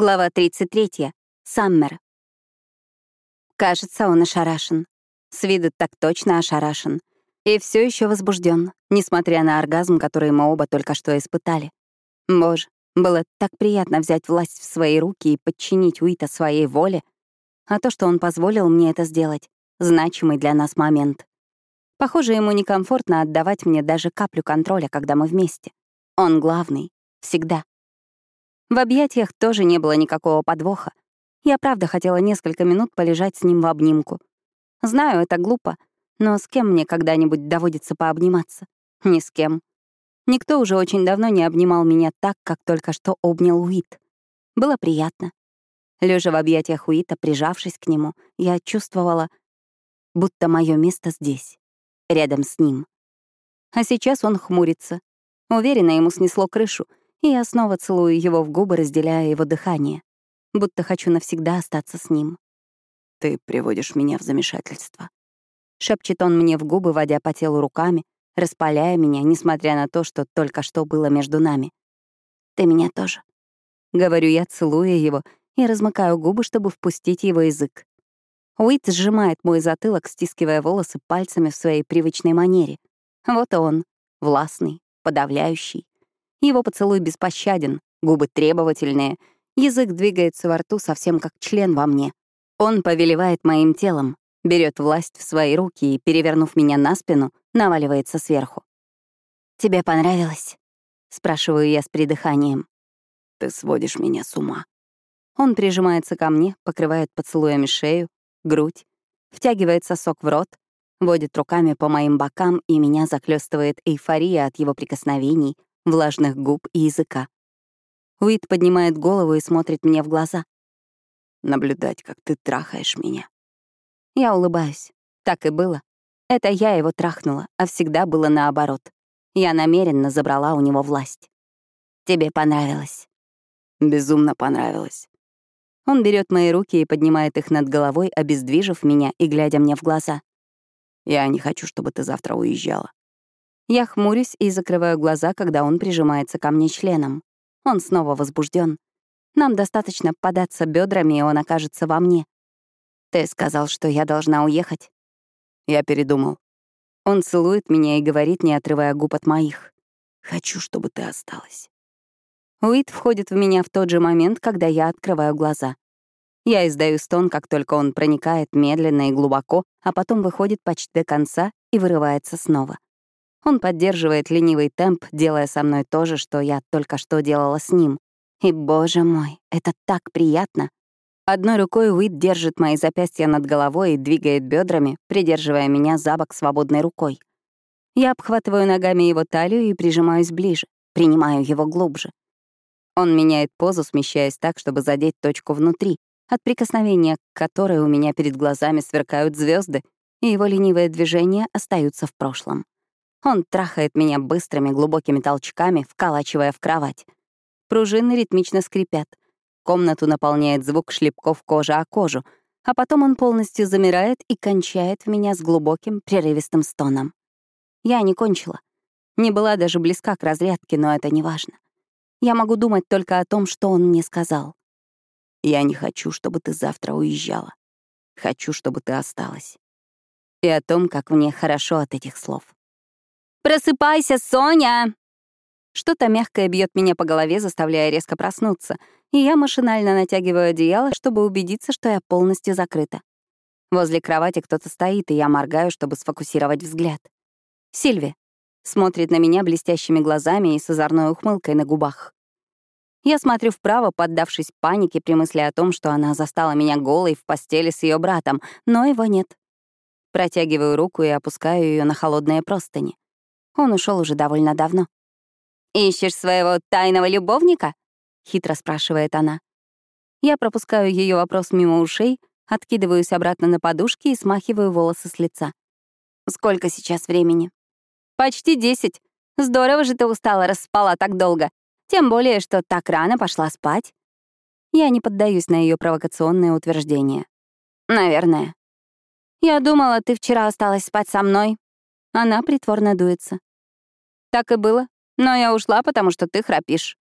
Глава 33. Саммер. Кажется, он ошарашен. С виду так точно ошарашен. И все еще возбужден, несмотря на оргазм, который мы оба только что испытали. Боже, было так приятно взять власть в свои руки и подчинить Уита своей воле. А то, что он позволил мне это сделать, значимый для нас момент. Похоже, ему некомфортно отдавать мне даже каплю контроля, когда мы вместе. Он главный. Всегда. В объятиях тоже не было никакого подвоха. Я правда хотела несколько минут полежать с ним в обнимку. Знаю, это глупо, но с кем мне когда-нибудь доводится пообниматься? Ни с кем. Никто уже очень давно не обнимал меня так, как только что обнял Уит. Было приятно. Лежа в объятиях Уита, прижавшись к нему, я чувствовала, будто мое место здесь, рядом с ним. А сейчас он хмурится. Уверена, ему снесло крышу — и я снова целую его в губы, разделяя его дыхание, будто хочу навсегда остаться с ним. «Ты приводишь меня в замешательство», — шепчет он мне в губы, водя по телу руками, распаляя меня, несмотря на то, что только что было между нами. «Ты меня тоже», — говорю я, целуя его, и размыкаю губы, чтобы впустить его язык. Уит сжимает мой затылок, стискивая волосы пальцами в своей привычной манере. Вот он, властный, подавляющий. Его поцелуй беспощаден, губы требовательные, язык двигается во рту совсем как член во мне. Он повелевает моим телом, берет власть в свои руки и, перевернув меня на спину, наваливается сверху. «Тебе понравилось?» — спрашиваю я с придыханием. «Ты сводишь меня с ума». Он прижимается ко мне, покрывает поцелуями шею, грудь, втягивает сосок в рот, водит руками по моим бокам, и меня захлестывает эйфория от его прикосновений, влажных губ и языка. Уит поднимает голову и смотрит мне в глаза. «Наблюдать, как ты трахаешь меня». Я улыбаюсь. Так и было. Это я его трахнула, а всегда было наоборот. Я намеренно забрала у него власть. Тебе понравилось? Безумно понравилось. Он берет мои руки и поднимает их над головой, обездвижив меня и глядя мне в глаза. Я не хочу, чтобы ты завтра уезжала. Я хмурюсь и закрываю глаза, когда он прижимается ко мне членом. Он снова возбужден. Нам достаточно податься бедрами, и он окажется во мне. Ты сказал, что я должна уехать. Я передумал. Он целует меня и говорит, не отрывая губ от моих. «Хочу, чтобы ты осталась». Уит входит в меня в тот же момент, когда я открываю глаза. Я издаю стон, как только он проникает медленно и глубоко, а потом выходит почти до конца и вырывается снова. Он поддерживает ленивый темп, делая со мной то же, что я только что делала с ним. И, боже мой, это так приятно. Одной рукой Уит держит мои запястья над головой и двигает бедрами, придерживая меня за бок свободной рукой. Я обхватываю ногами его талию и прижимаюсь ближе, принимаю его глубже. Он меняет позу, смещаясь так, чтобы задеть точку внутри, от прикосновения к которой у меня перед глазами сверкают звезды, и его ленивые движения остаются в прошлом. Он трахает меня быстрыми глубокими толчками, вколачивая в кровать. Пружины ритмично скрипят. Комнату наполняет звук шлепков кожи о кожу, а потом он полностью замирает и кончает в меня с глубоким, прерывистым стоном. Я не кончила. Не была даже близка к разрядке, но это не важно. Я могу думать только о том, что он мне сказал. «Я не хочу, чтобы ты завтра уезжала. Хочу, чтобы ты осталась». И о том, как мне хорошо от этих слов. «Просыпайся, Соня!» Что-то мягкое бьет меня по голове, заставляя резко проснуться, и я машинально натягиваю одеяло, чтобы убедиться, что я полностью закрыта. Возле кровати кто-то стоит, и я моргаю, чтобы сфокусировать взгляд. Сильви смотрит на меня блестящими глазами и с озорной ухмылкой на губах. Я смотрю вправо, поддавшись панике при мысли о том, что она застала меня голой в постели с ее братом, но его нет. Протягиваю руку и опускаю ее на холодные простыни. Он ушел уже довольно давно. «Ищешь своего тайного любовника?» — хитро спрашивает она. Я пропускаю ее вопрос мимо ушей, откидываюсь обратно на подушки и смахиваю волосы с лица. «Сколько сейчас времени?» «Почти десять. Здорово же ты устала, расспала так долго. Тем более, что так рано пошла спать». Я не поддаюсь на ее провокационные утверждения. «Наверное». «Я думала, ты вчера осталась спать со мной». Она притворно дуется. Так и было. Но я ушла, потому что ты храпишь.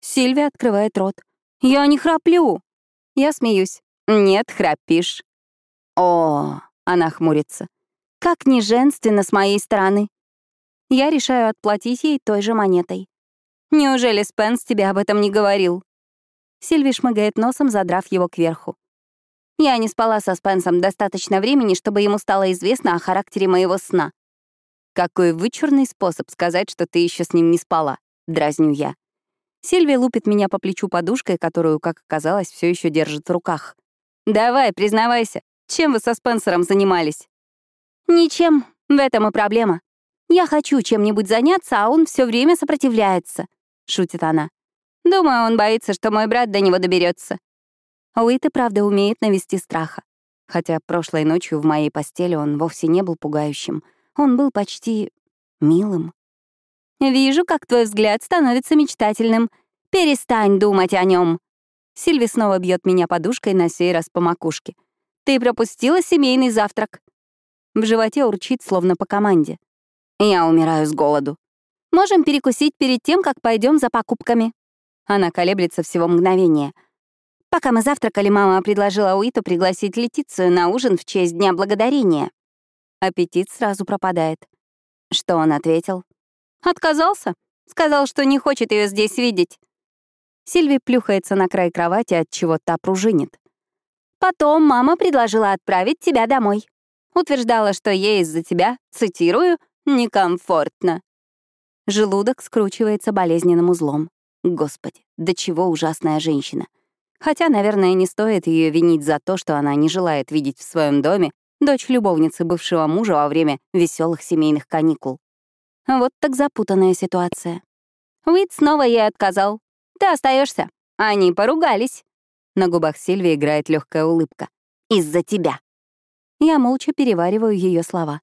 Сильвия открывает рот. «Я не храплю!» Я смеюсь. «Нет, храпишь». «О!» — она хмурится. «Как неженственно с моей стороны!» Я решаю отплатить ей той же монетой. «Неужели Спенс тебе об этом не говорил?» Сильви шмыгает носом, задрав его кверху. Я не спала со Спенсом достаточно времени, чтобы ему стало известно о характере моего сна. Какой вычурный способ сказать, что ты еще с ним не спала, дразню я. Сильвия лупит меня по плечу подушкой, которую, как оказалось, все еще держит в руках. «Давай, признавайся, чем вы со Спенсером занимались?» «Ничем, в этом и проблема. Я хочу чем-нибудь заняться, а он все время сопротивляется», — шутит она. «Думаю, он боится, что мой брат до него доберется. Уит и правда умеет навести страха. Хотя прошлой ночью в моей постели он вовсе не был пугающим. Он был почти милым. «Вижу, как твой взгляд становится мечтательным. Перестань думать о нем. Сильви снова бьет меня подушкой, на сей раз по макушке. «Ты пропустила семейный завтрак». В животе урчит, словно по команде. Я умираю с голоду. Можем перекусить перед тем, как пойдем за покупками. Она колеблется всего мгновение — Пока мы завтракали, мама предложила Уиту пригласить Летицию на ужин в честь Дня Благодарения. Аппетит сразу пропадает. Что он ответил? Отказался. Сказал, что не хочет ее здесь видеть. Сильви плюхается на край кровати, от чего та пружинит. Потом мама предложила отправить тебя домой. Утверждала, что ей из-за тебя, цитирую, некомфортно. Желудок скручивается болезненным узлом. Господи, до чего ужасная женщина. Хотя, наверное, не стоит ее винить за то, что она не желает видеть в своем доме дочь любовницы бывшего мужа во время веселых семейных каникул. Вот так запутанная ситуация. Уит снова ей отказал. Ты остаешься. Они поругались. На губах Сильвии играет легкая улыбка. Из-за тебя. Я молча перевариваю ее слова.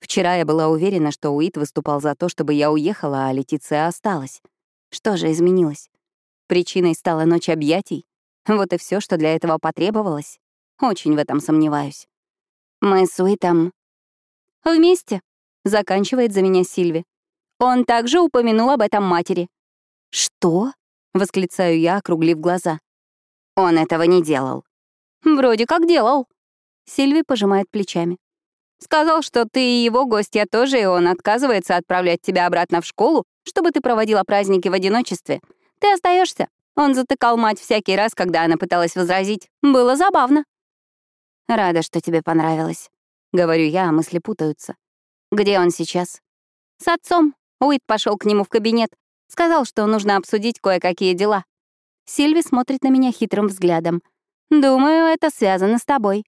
Вчера я была уверена, что Уит выступал за то, чтобы я уехала, а Летиция осталась. Что же изменилось? Причиной стала ночь объятий? Вот и все, что для этого потребовалось. Очень в этом сомневаюсь. Мы с Уитом... Вместе, заканчивает за меня Сильви. Он также упомянул об этом матери. Что? Восклицаю я, округлив глаза. Он этого не делал. Вроде как делал. Сильви пожимает плечами. Сказал, что ты и его гостья тоже, и он отказывается отправлять тебя обратно в школу, чтобы ты проводила праздники в одиночестве. Ты остаешься, он затыкал мать всякий раз, когда она пыталась возразить. Было забавно. «Рада, что тебе понравилось», — говорю я, а мысли путаются. «Где он сейчас?» «С отцом». Уит пошел к нему в кабинет. Сказал, что нужно обсудить кое-какие дела. Сильви смотрит на меня хитрым взглядом. «Думаю, это связано с тобой».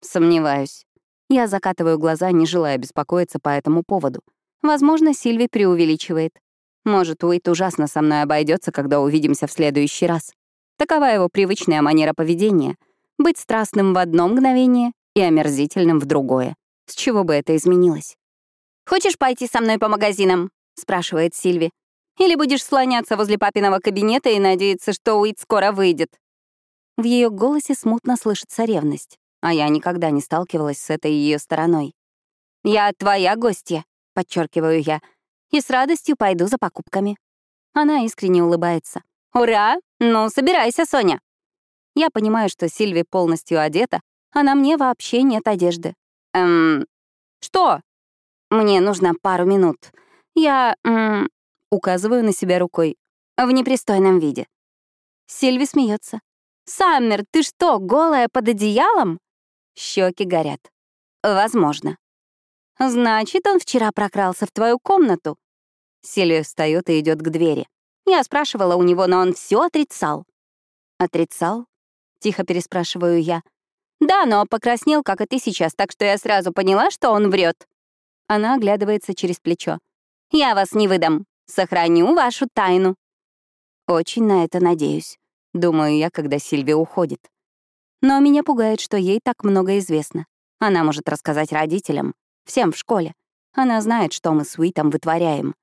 Сомневаюсь. Я закатываю глаза, не желая беспокоиться по этому поводу. Возможно, Сильви преувеличивает. Может, Уит ужасно со мной обойдется, когда увидимся в следующий раз. Такова его привычная манера поведения — быть страстным в одно мгновение и омерзительным в другое. С чего бы это изменилось? «Хочешь пойти со мной по магазинам?» — спрашивает Сильви. «Или будешь слоняться возле папиного кабинета и надеяться, что Уит скоро выйдет?» В ее голосе смутно слышится ревность, а я никогда не сталкивалась с этой ее стороной. «Я твоя гостья», — подчеркиваю я, — и с радостью пойду за покупками. Она искренне улыбается. «Ура! Ну, собирайся, Соня!» Я понимаю, что Сильви полностью одета, а на мне вообще нет одежды. «Эм... Что?» «Мне нужно пару минут. Я... Эм...» Указываю на себя рукой. «В непристойном виде». Сильви смеется. «Саммер, ты что, голая под одеялом?» Щеки горят. «Возможно». «Значит, он вчера прокрался в твою комнату». Сильвия встает и идет к двери. Я спрашивала у него, но он все отрицал. «Отрицал?» — тихо переспрашиваю я. «Да, но покраснел, как и ты сейчас, так что я сразу поняла, что он врет. Она оглядывается через плечо. «Я вас не выдам. Сохраню вашу тайну». Очень на это надеюсь, думаю я, когда Сильвия уходит. Но меня пугает, что ей так много известно. Она может рассказать родителям, Всем в школе. Она знает, что мы с Уитом вытворяем.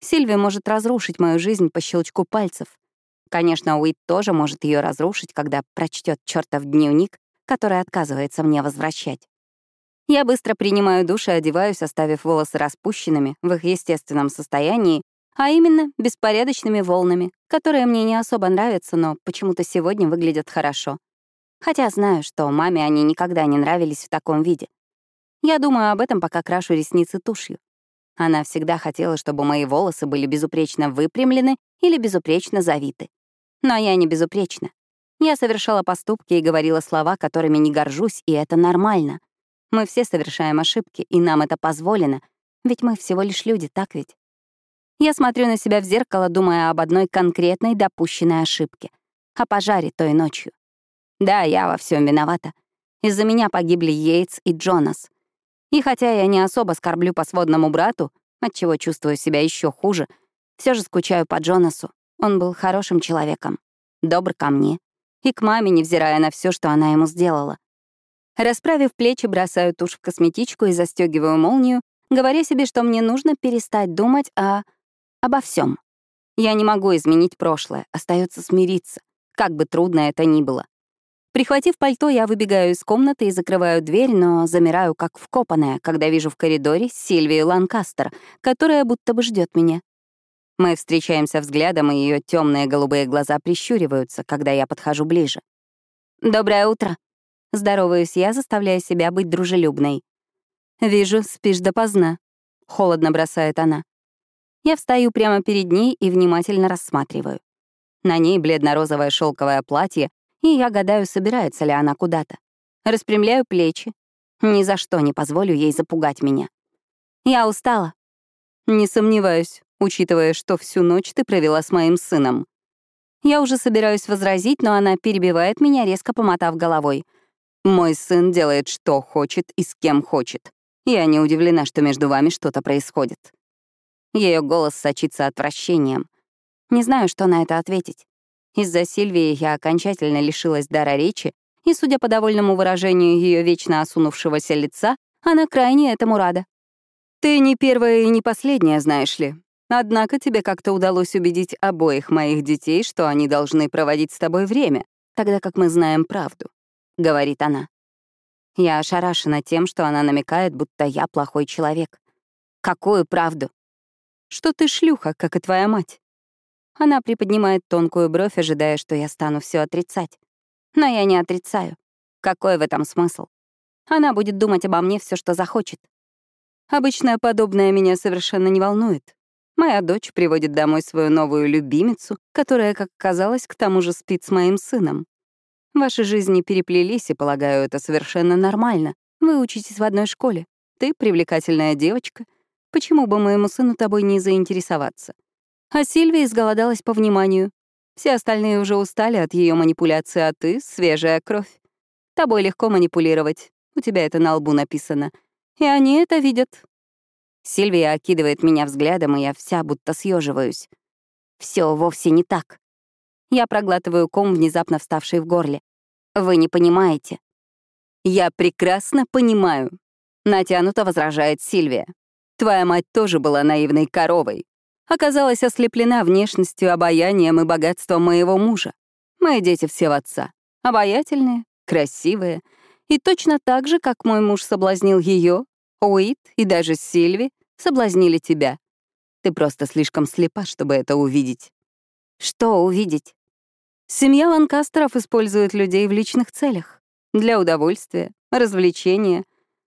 Сильви может разрушить мою жизнь по щелчку пальцев. Конечно, Уит тоже может ее разрушить, когда прочтет чертов дневник, который отказывается мне возвращать. Я быстро принимаю душ и одеваюсь, оставив волосы распущенными в их естественном состоянии, А именно, беспорядочными волнами, которые мне не особо нравятся, но почему-то сегодня выглядят хорошо. Хотя знаю, что маме они никогда не нравились в таком виде. Я думаю об этом, пока крашу ресницы тушью. Она всегда хотела, чтобы мои волосы были безупречно выпрямлены или безупречно завиты. Но я не безупречна. Я совершала поступки и говорила слова, которыми не горжусь, и это нормально. Мы все совершаем ошибки, и нам это позволено, ведь мы всего лишь люди, так ведь? Я смотрю на себя в зеркало, думая об одной конкретной допущенной ошибке — о пожаре той ночью. Да, я во всем виновата. Из-за меня погибли Йейтс и Джонас. И хотя я не особо скорблю по сводному брату, отчего чувствую себя еще хуже, все же скучаю по Джонасу. Он был хорошим человеком, добр ко мне и к маме, невзирая на все, что она ему сделала. Расправив плечи, бросаю тушь в косметичку и застегиваю молнию, говоря себе, что мне нужно перестать думать о... обо всем. Я не могу изменить прошлое, остается смириться, как бы трудно это ни было. Прихватив пальто, я выбегаю из комнаты и закрываю дверь, но замираю как вкопанная, когда вижу в коридоре Сильвию Ланкастер, которая будто бы ждет меня. Мы встречаемся взглядом, и ее темные голубые глаза прищуриваются, когда я подхожу ближе. «Доброе утро!» Здороваюсь я, заставляя себя быть дружелюбной. «Вижу, спишь допоздна», — холодно бросает она. Я встаю прямо перед ней и внимательно рассматриваю. На ней бледно-розовое шелковое платье и я гадаю, собирается ли она куда-то. Распрямляю плечи. Ни за что не позволю ей запугать меня. Я устала. Не сомневаюсь, учитывая, что всю ночь ты провела с моим сыном. Я уже собираюсь возразить, но она перебивает меня, резко помотав головой. Мой сын делает, что хочет и с кем хочет. Я не удивлена, что между вами что-то происходит. Ее голос сочится отвращением. Не знаю, что на это ответить. Из-за Сильвии я окончательно лишилась дара речи, и, судя по довольному выражению ее вечно осунувшегося лица, она крайне этому рада. «Ты не первая и не последняя, знаешь ли. Однако тебе как-то удалось убедить обоих моих детей, что они должны проводить с тобой время, тогда как мы знаем правду», — говорит она. Я ошарашена тем, что она намекает, будто я плохой человек. Какую правду? Что ты шлюха, как и твоя мать. Она приподнимает тонкую бровь, ожидая, что я стану все отрицать. Но я не отрицаю. Какой в этом смысл? Она будет думать обо мне все, что захочет. Обычно подобное меня совершенно не волнует. Моя дочь приводит домой свою новую любимицу, которая, как казалось, к тому же спит с моим сыном. Ваши жизни переплелись, и, полагаю, это совершенно нормально. Вы учитесь в одной школе. Ты привлекательная девочка. Почему бы моему сыну тобой не заинтересоваться? А Сильвия изголодалась по вниманию. Все остальные уже устали от ее манипуляции, а ты — свежая кровь. Тобой легко манипулировать. У тебя это на лбу написано. И они это видят. Сильвия окидывает меня взглядом, и я вся будто съеживаюсь. Все вовсе не так. Я проглатываю ком, внезапно вставший в горле. Вы не понимаете. Я прекрасно понимаю. Натянуто возражает Сильвия. Твоя мать тоже была наивной коровой оказалась ослеплена внешностью, обаянием и богатством моего мужа. Мои дети все в отца. Обаятельные, красивые. И точно так же, как мой муж соблазнил ее, Уит и даже Сильви соблазнили тебя. Ты просто слишком слепа, чтобы это увидеть. Что увидеть? Семья Ланкастеров использует людей в личных целях. Для удовольствия, развлечения.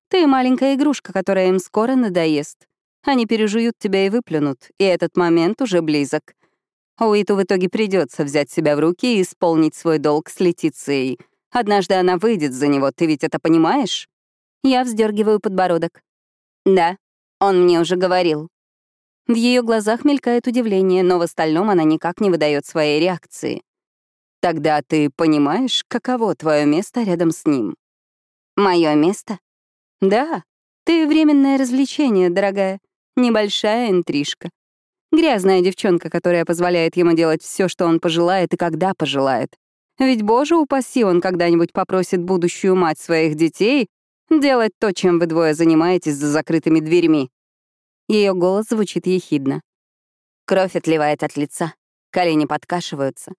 Ты маленькая игрушка, которая им скоро надоест. Они пережуют тебя и выплюнут, и этот момент уже близок. Уиту в итоге придется взять себя в руки и исполнить свой долг с Летицией. Однажды она выйдет за него, ты ведь это понимаешь? Я вздергиваю подбородок. Да, он мне уже говорил. В ее глазах мелькает удивление, но в остальном она никак не выдает своей реакции. Тогда ты понимаешь, каково твое место рядом с ним? Мое место? Да, ты временное развлечение, дорогая. Небольшая интрижка. Грязная девчонка, которая позволяет ему делать все, что он пожелает и когда пожелает. Ведь, боже упаси, он когда-нибудь попросит будущую мать своих детей делать то, чем вы двое занимаетесь за закрытыми дверьми. Ее голос звучит ехидно. Кровь отливает от лица, колени подкашиваются,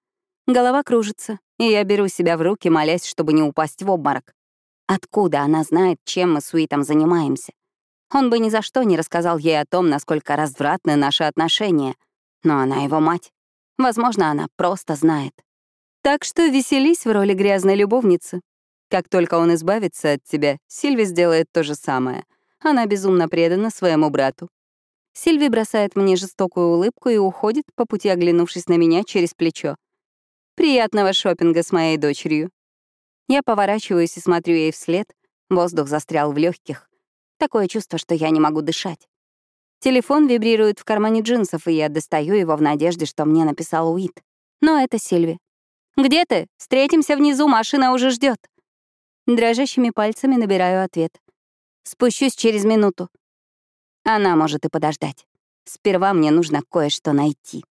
голова кружится, и я беру себя в руки, молясь, чтобы не упасть в обморок. Откуда она знает, чем мы с Уитом занимаемся? Он бы ни за что не рассказал ей о том, насколько развратны наши отношения. Но она его мать. Возможно, она просто знает. Так что веселись в роли грязной любовницы. Как только он избавится от тебя, Сильви сделает то же самое. Она безумно предана своему брату. Сильви бросает мне жестокую улыбку и уходит, по пути оглянувшись на меня через плечо. Приятного шопинга с моей дочерью. Я поворачиваюсь и смотрю ей вслед. Воздух застрял в легких. Такое чувство, что я не могу дышать. Телефон вибрирует в кармане джинсов, и я достаю его в надежде, что мне написал Уит. Но это Сильви. «Где ты? Встретимся внизу, машина уже ждет. Дрожащими пальцами набираю ответ. «Спущусь через минуту». Она может и подождать. Сперва мне нужно кое-что найти.